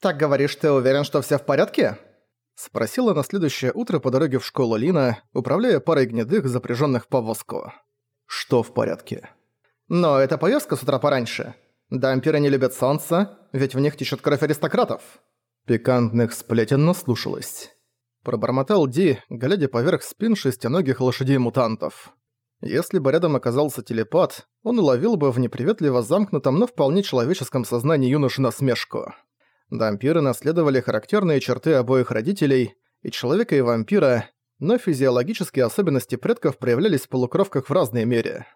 «Так говоришь, ты уверен, что всё в порядке?» Спросила на следующее утро по дороге в школу Лина, управляя парой гнедых, запряженных в повозку. «Что в порядке?» «Но это поездка с утра пораньше. Дампиры не любят солнца, ведь в них течет кровь аристократов». Пикантных сплетен наслушалась. Пробормотал Ди, глядя поверх спин шестиногих лошадей-мутантов. Если бы рядом оказался телепат, он уловил бы в неприветливо замкнутом, но вполне человеческом сознании юноши насмешку. Дампиры наследовали характерные черты обоих родителей, и человека, и вампира, но физиологические особенности предков проявлялись в полукровках в разной мере.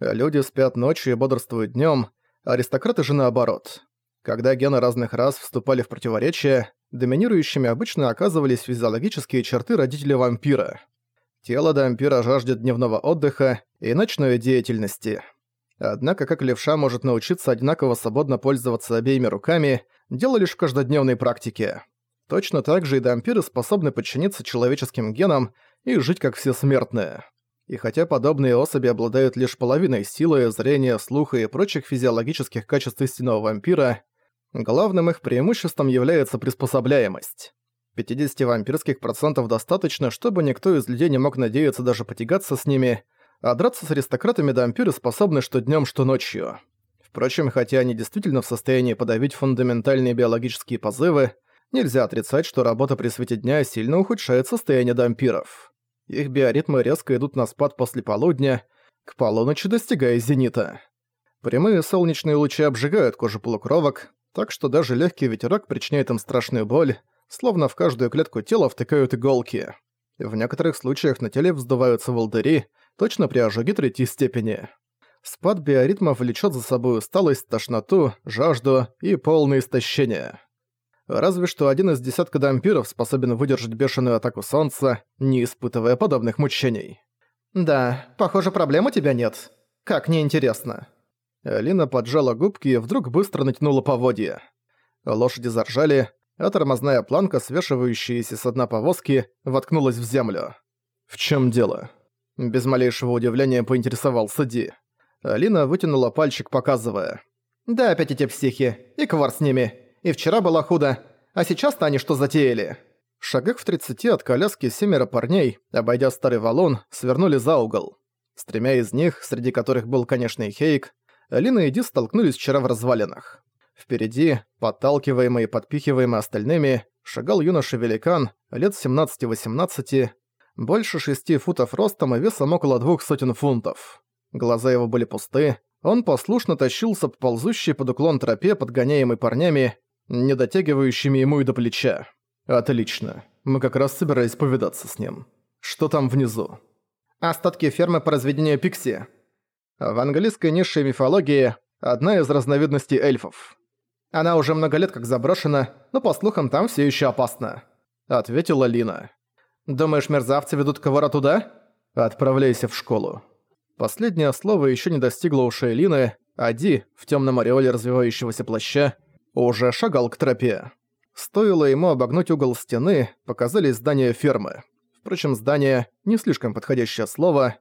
Люди спят ночью и бодрствуют днем, аристократы же наоборот. Когда гены разных рас вступали в противоречие, доминирующими обычно оказывались физиологические черты родителя вампира. Тело дампира жаждет дневного отдыха и ночной деятельности. Однако как левша может научиться одинаково свободно пользоваться обеими руками, дело лишь в каждодневной практике. Точно так же и дампиры способны подчиниться человеческим генам и жить как все смертные. И хотя подобные особи обладают лишь половиной силы, зрения, слуха и прочих физиологических качеств истинного вампира, главным их преимуществом является приспособляемость. 50 вампирских процентов достаточно, чтобы никто из людей не мог надеяться даже потягаться с ними, а драться с аристократами дампиры способны что днем, что ночью. Впрочем, хотя они действительно в состоянии подавить фундаментальные биологические позывы, нельзя отрицать, что работа при свете дня сильно ухудшает состояние дампиров. Их биоритмы резко идут на спад после полудня, к полуночи достигая зенита. Прямые солнечные лучи обжигают кожу полукровок, так что даже легкий ветерок причиняет им страшную боль, словно в каждую клетку тела втыкают иголки. В некоторых случаях на теле вздуваются волдыри, точно при ожоге третьей степени. Спад биоритмов влечет за собой усталость, тошноту, жажду и полное истощение. Разве что один из десятка дампиров способен выдержать бешеную атаку солнца, не испытывая подобных мучений. «Да, похоже, проблем у тебя нет. Как неинтересно». Алина поджала губки и вдруг быстро натянула поводья. Лошади заржали, а тормозная планка, свешивающаяся с дна повозки, воткнулась в землю. «В чем дело?» Без малейшего удивления поинтересовался Ди. Алина вытянула пальчик, показывая. «Да опять эти психи. И квар с ними. И вчера было худо. А сейчас-то они что затеяли?» В шагах в тридцати от коляски семеро парней, обойдя старый валун, свернули за угол. С тремя из них, среди которых был, конечно, и Хейк, Алина и Ди столкнулись вчера в развалинах. Впереди, подталкиваемый и подпихиваемый остальными, шагал юноша-великан, лет 17-18, больше шести футов ростом и весом около двух сотен фунтов. Глаза его были пусты, он послушно тащился по ползущей под уклон тропе, подгоняемой парнями, не дотягивающими ему и до плеча. «Отлично. Мы как раз собирались повидаться с ним. Что там внизу?» «Остатки фермы по разведению Пикси». В английской низшей мифологии одна из разновидностей эльфов. Она уже много лет как заброшена, но по слухам там все еще опасно», — ответила Лина. «Думаешь, мерзавцы ведут ковара туда?» «Отправляйся в школу». Последнее слово еще не достигло ушей Лины, а Ди, в темном ореоле развивающегося плаща, уже шагал к тропе. Стоило ему обогнуть угол стены, показались здания фермы. Впрочем, здание — не слишком подходящее слово.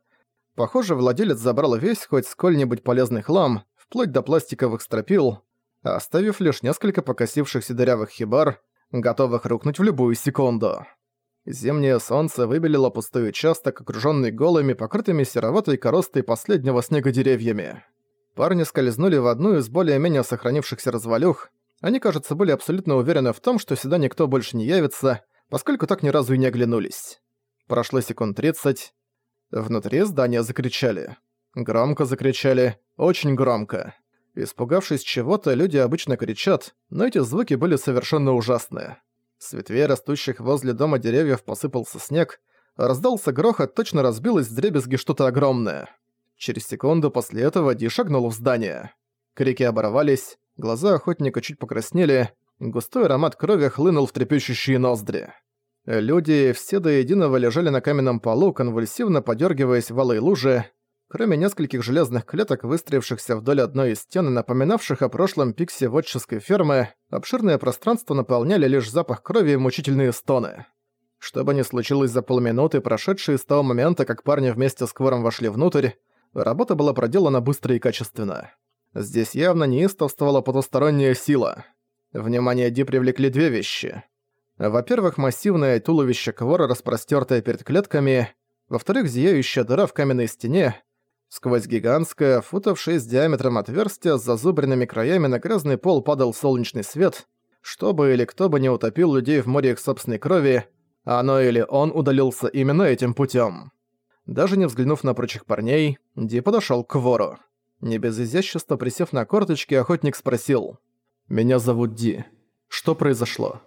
Похоже, владелец забрал весь хоть сколь-нибудь полезный хлам, вплоть до пластиковых стропил, оставив лишь несколько покосившихся дырявых хибар, готовых рухнуть в любую секунду. Зимнее солнце выбелило пустой участок, окружённый голыми, покрытыми сероватой коростой последнего снега деревьями. Парни скользнули в одну из более-менее сохранившихся развалюх. Они, кажется, были абсолютно уверены в том, что сюда никто больше не явится, поскольку так ни разу и не оглянулись. Прошло секунд тридцать. Внутри здания закричали. Громко закричали, очень громко. Испугавшись чего-то, люди обычно кричат, но эти звуки были совершенно ужасные. С ветвей растущих возле дома деревьев посыпался снег, раздался грохот, точно разбилось в дребезги что-то огромное. Через секунду после этого Ди шагнул в здание. Крики оборвались, глаза охотника чуть покраснели, густой аромат крови хлынул в трепещущие ноздри. Люди все до единого лежали на каменном полу, конвульсивно подергиваясь в алой луже, Кроме нескольких железных клеток, выстроившихся вдоль одной из стен и напоминавших о прошлом пиксе вотческой фермы, обширное пространство наполняли лишь запах крови и мучительные стоны. Что бы ни случилось за полминуты, прошедшие с того момента, как парни вместе с Квором вошли внутрь, работа была проделана быстро и качественно. Здесь явно неистовствовала потусторонняя сила. Внимание Ди привлекли две вещи. Во-первых, массивное туловище Квора, распростёртое перед клетками. Во-вторых, зияющая дыра в каменной стене. Сквозь гигантское, футов 6 диаметром отверстие с зазубренными краями на грязный пол падал солнечный свет. Чтобы или кто бы не утопил людей в море их собственной крови, оно или он удалился именно этим путём. Даже не взглянув на прочих парней, Ди подошёл к вору. Не без изящества присев на корточки, охотник спросил. «Меня зовут Ди. Что произошло?»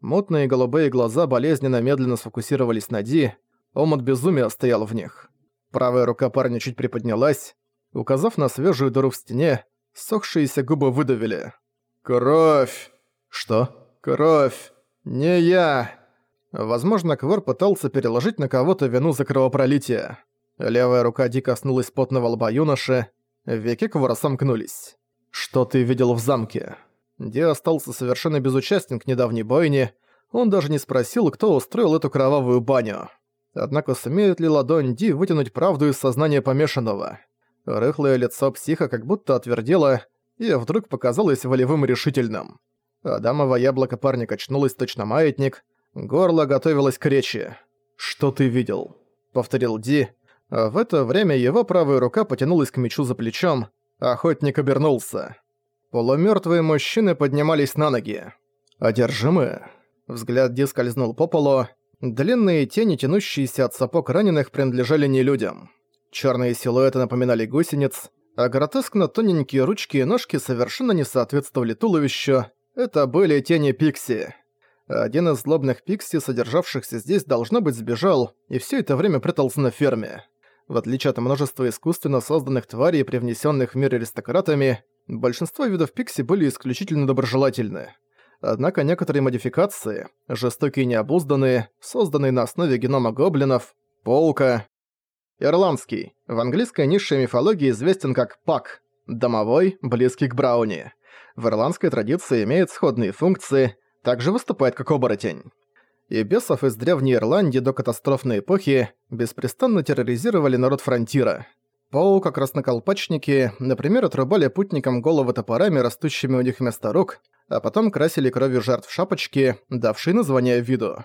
Мутные голубые глаза болезненно медленно сфокусировались на Ди, омут безумия стоял в них. Правая рука парня чуть приподнялась, указав на свежую дыру в стене, сохшиеся губы выдавили. «Кровь!» «Что?» «Кровь! Не я!» Возможно, Квор пытался переложить на кого-то вину за кровопролитие. Левая рука Ди коснулась потного лба юноши, веки Квора сомкнулись. «Что ты видел в замке?» Ди остался совершенно безучастен к недавней бойне, он даже не спросил, кто устроил эту кровавую баню. Однако сумеет ли ладонь Ди вытянуть правду из сознания помешанного? Рыхлое лицо психа как будто отвердело и вдруг показалось волевым и решительным. Адамово яблоко парня качнулось точно маятник, горло готовилось к речи. «Что ты видел?» — повторил Ди. А в это время его правая рука потянулась к мечу за плечом, охотник обернулся. Полумёртвые мужчины поднимались на ноги. Одержимые. Взгляд Ди скользнул по полу. Длинные тени, тянущиеся от сапог раненых, принадлежали не людям. Чёрные силуэты напоминали гусениц, а гротескно тоненькие ручки и ножки совершенно не соответствовали туловищу. Это были тени Пикси. Один из злобных Пикси, содержавшихся здесь, должно быть, сбежал, и всё это время прятался на ферме. В отличие от множества искусственно созданных тварей, привнесенных в мир аристократами, большинство видов пикси были исключительно доброжелательны. Однако некоторые модификации, жестокие и необузданные, созданные на основе генома гоблинов, паука, ирландский, в английской низшей мифологии известен как пак, домовой, близкий к брауни. В ирландской традиции имеет сходные функции, также выступает как оборотень и бесов из Древней Ирландии до катастрофной эпохи беспрестанно терроризировали народ фронтира. Паука красноколпачники, например, отрубали путникам головы топорами, растущими у них вместо рук, а потом красили кровью жертв шапочки, давшие название виду.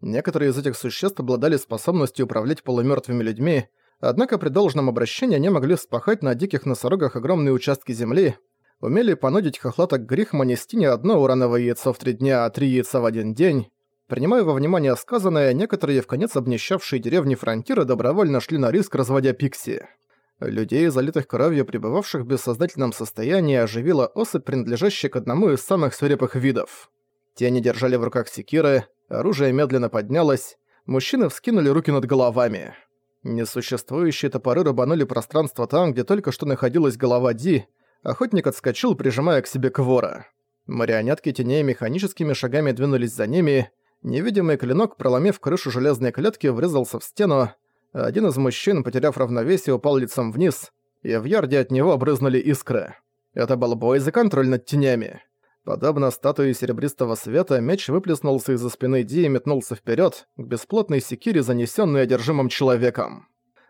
Некоторые из этих существ обладали способностью управлять полумертвыми людьми, однако при должном обращении они могли вспахать на диких носорогах огромные участки земли, умели понудить хохлаток Грихма нести не одно урановое яйцо в три дня, а три яйца в один день, Принимая во внимание сказанное, некоторые в конец обнищавшие деревни Фронтира добровольно шли на риск, разводя пикси. Людей, залитых кровью, пребывавших в бессознательном состоянии, оживила особь, принадлежащая к одному из самых свирепых видов. Те они держали в руках секиры, оружие медленно поднялось, мужчины вскинули руки над головами. Несуществующие топоры рубанули пространство там, где только что находилась голова Ди, охотник отскочил, прижимая к себе Квора. Марионетки теней механическими шагами двинулись за ними, Невидимый клинок, проломив крышу железной клетки, врезался в стену. Один из мужчин, потеряв равновесие, упал лицом вниз, и в ярде от него брызнули искры. Это был бой за контроль над тенями. Подобно статуе серебристого света, меч выплеснулся из-за спины Ди и метнулся вперед к бесплотной секире, занесенной одержимым человеком.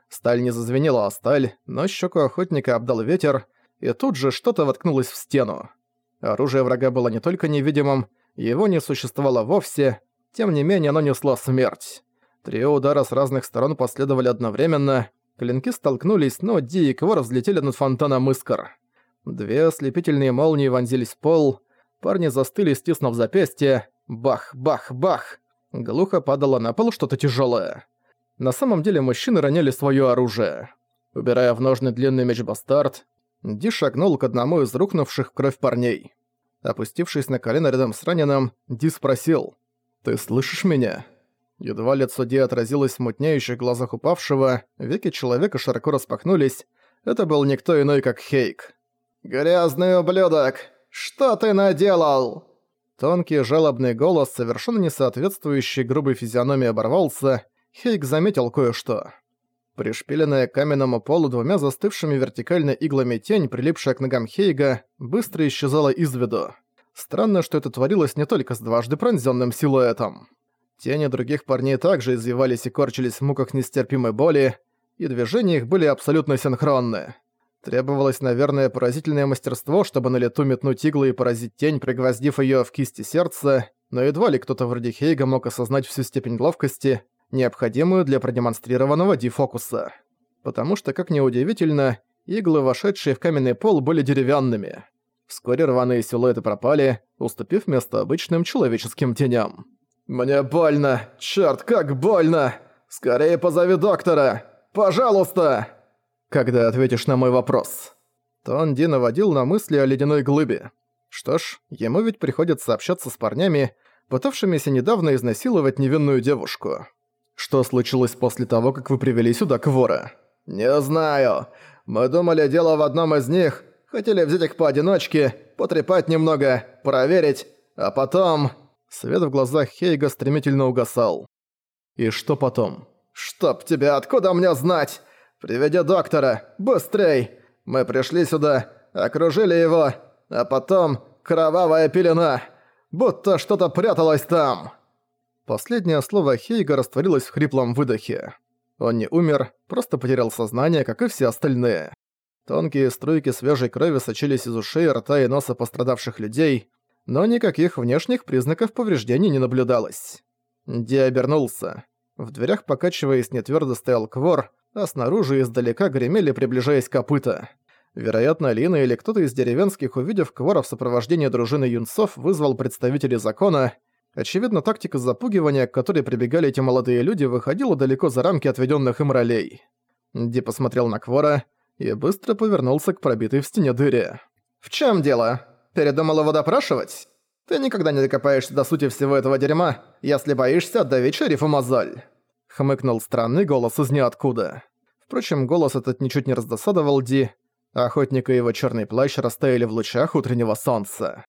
Сталь не зазвенела о сталь, но щеку охотника обдал ветер, и тут же что-то воткнулось в стену. Оружие врага было не только невидимым, его не существовало вовсе, тем не менее, оно несло смерть. Три удара с разных сторон последовали одновременно, клинки столкнулись, но Ди и Квор взлетели над фонтаном искр. Две ослепительные молнии вонзились в пол, парни застыли, стиснув запястье. Бах, бах, бах! Глухо падало на пол что-то тяжелое. На самом деле мужчины роняли свое оружие. Убирая в ножны длинный меч-бастард, Ди шагнул к одному из рухнувших в кровь парней. Опустившись на колено рядом с раненым, Ди спросил — «Ты слышишь меня?» Едва лицо Ди отразилось в мутнеющих глазах упавшего, веки человека широко распахнулись. Это был никто иной, как Хейк. «Грязный ублюдок! Что ты наделал?» Тонкий жалобный голос, совершенно не соответствующий грубой физиономии, оборвался. Хейк заметил кое-что. Пришпиленная к каменному полу двумя застывшими вертикально иглами тень, прилипшая к ногам Хейга, быстро исчезала из виду. Странно, что это творилось не только с дважды пронзённым силуэтом. Тени других парней также извивались и корчились в муках нестерпимой боли, и движения их были абсолютно синхронны. Требовалось, наверное, поразительное мастерство, чтобы на лету метнуть иглы и поразить тень, пригвоздив её в кисти сердца, но едва ли кто-то вроде Хейга мог осознать всю степень ловкости, необходимую для продемонстрированного ди-фокуса. Потому что, как ни удивительно, иглы, вошедшие в каменный пол, были деревянными. Вскоре рваные силуэты пропали, уступив место обычным человеческим теням. «Мне больно! Чёрт, как больно! Скорее позови доктора! Пожалуйста!» «Когда ответишь на мой вопрос?» Тон Ди наводил на мысли о ледяной глыбе. Что ж, ему ведь приходится общаться с парнями, пытавшимися недавно изнасиловать невинную девушку. Что случилось после того, как вы привели сюда Квора? «Не знаю. Мы думали, дело в одном из них. Хотели взять их поодиночке, потрепать немного, проверить, а потом...» Свет в глазах Хейга стремительно угасал. «И что потом?» «Чтоб тебя, откуда мне знать? Приведи доктора, быстрей! Мы пришли сюда, окружили его, а потом кровавая пелена, будто что-то пряталось там!» Последнее слово Хейга растворилось в хриплом выдохе. Он не умер, просто потерял сознание, как и все остальные. Тонкие струйки свежей крови сочились из ушей, рта и носа пострадавших людей, но никаких внешних признаков повреждений не наблюдалось. Ди обернулся. В дверях, покачиваясь, нетвёрдо стоял Квор, а снаружи издалека гремели, приближаясь копыта. Вероятно, Лина или кто-то из деревенских, увидев Квора в сопровождении дружины юнцов, вызвал представителей закона — Очевидно, тактика запугивания, к которой прибегали эти молодые люди, выходила далеко за рамки отведенных им ролей. Ди посмотрел на Квора и быстро повернулся к пробитой в стене дыре. «В чем дело? Передумал его допрашивать? Ты никогда не докопаешься до сути всего этого дерьма, если боишься отдавить шерифу мозоль!» Хмыкнул странный голос из ниоткуда. Впрочем, голос этот ничуть не раздосадовал Ди, охотник и его черный плащ растаяли в лучах утреннего солнца.